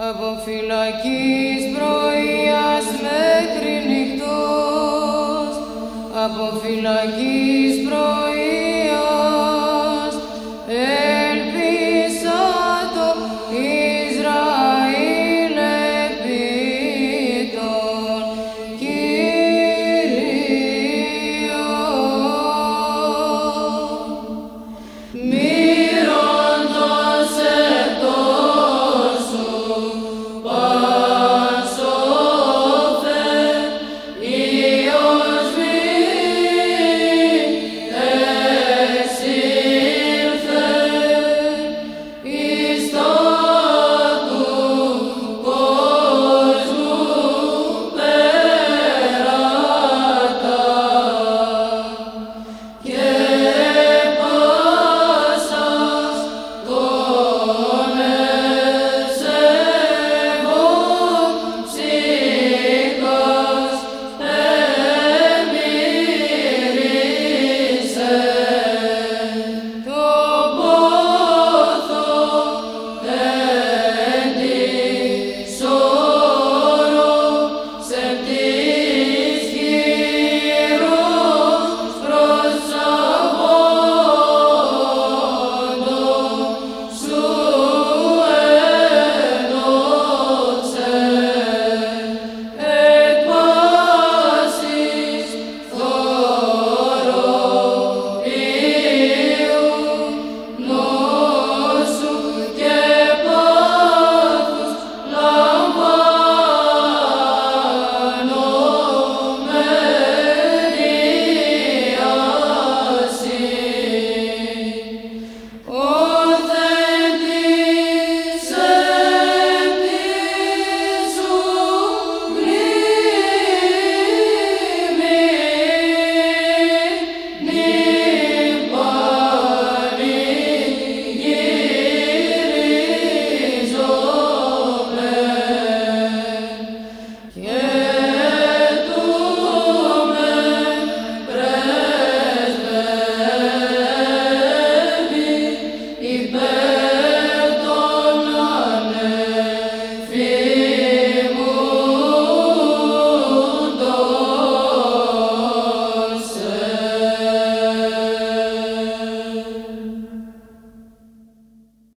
από φυλακή πρωίας μέχρι νυχτός, από φυλακή πρωίας